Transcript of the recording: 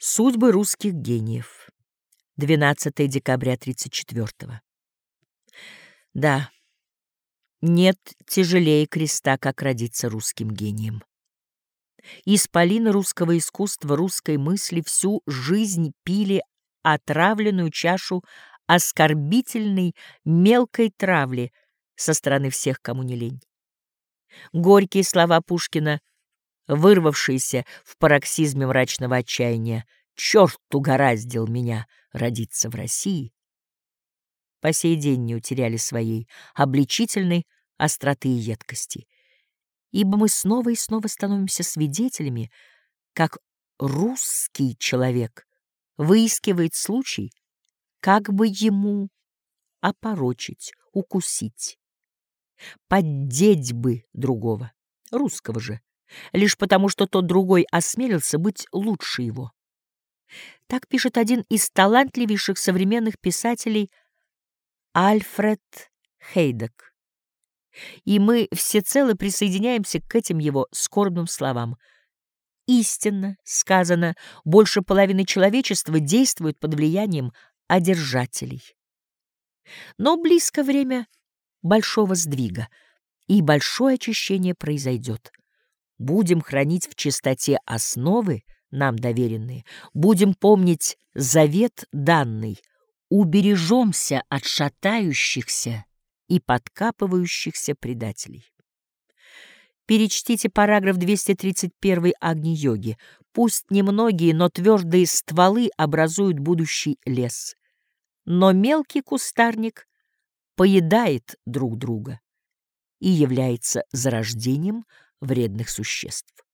Судьбы русских гениев. 12 декабря 34 -го. Да, нет тяжелее креста, как родиться русским гением. Исполины русского искусства, русской мысли всю жизнь пили отравленную чашу оскорбительной мелкой травли со стороны всех, кому не лень. Горькие слова Пушкина, вырвавшиеся в пароксизме мрачного отчаяния, «Черт угораздил меня родиться в России», по сей день не утеряли своей обличительной остроты и едкости, ибо мы снова и снова становимся свидетелями, как русский человек выискивает случай, как бы ему опорочить, укусить, поддеть бы другого, русского же, лишь потому, что тот другой осмелился быть лучше его. Так пишет один из талантливейших современных писателей Альфред Хейдек. И мы всецело присоединяемся к этим его скорбным словам. Истинно сказано, больше половины человечества действует под влиянием одержателей. Но близко время большого сдвига, и большое очищение произойдет. Будем хранить в чистоте основы, нам доверенные, будем помнить завет данный, убережемся от шатающихся и подкапывающихся предателей. Перечтите параграф 231 Агни-йоги. Пусть немногие, но твердые стволы образуют будущий лес. Но мелкий кустарник поедает друг друга и является зарождением вредных существ.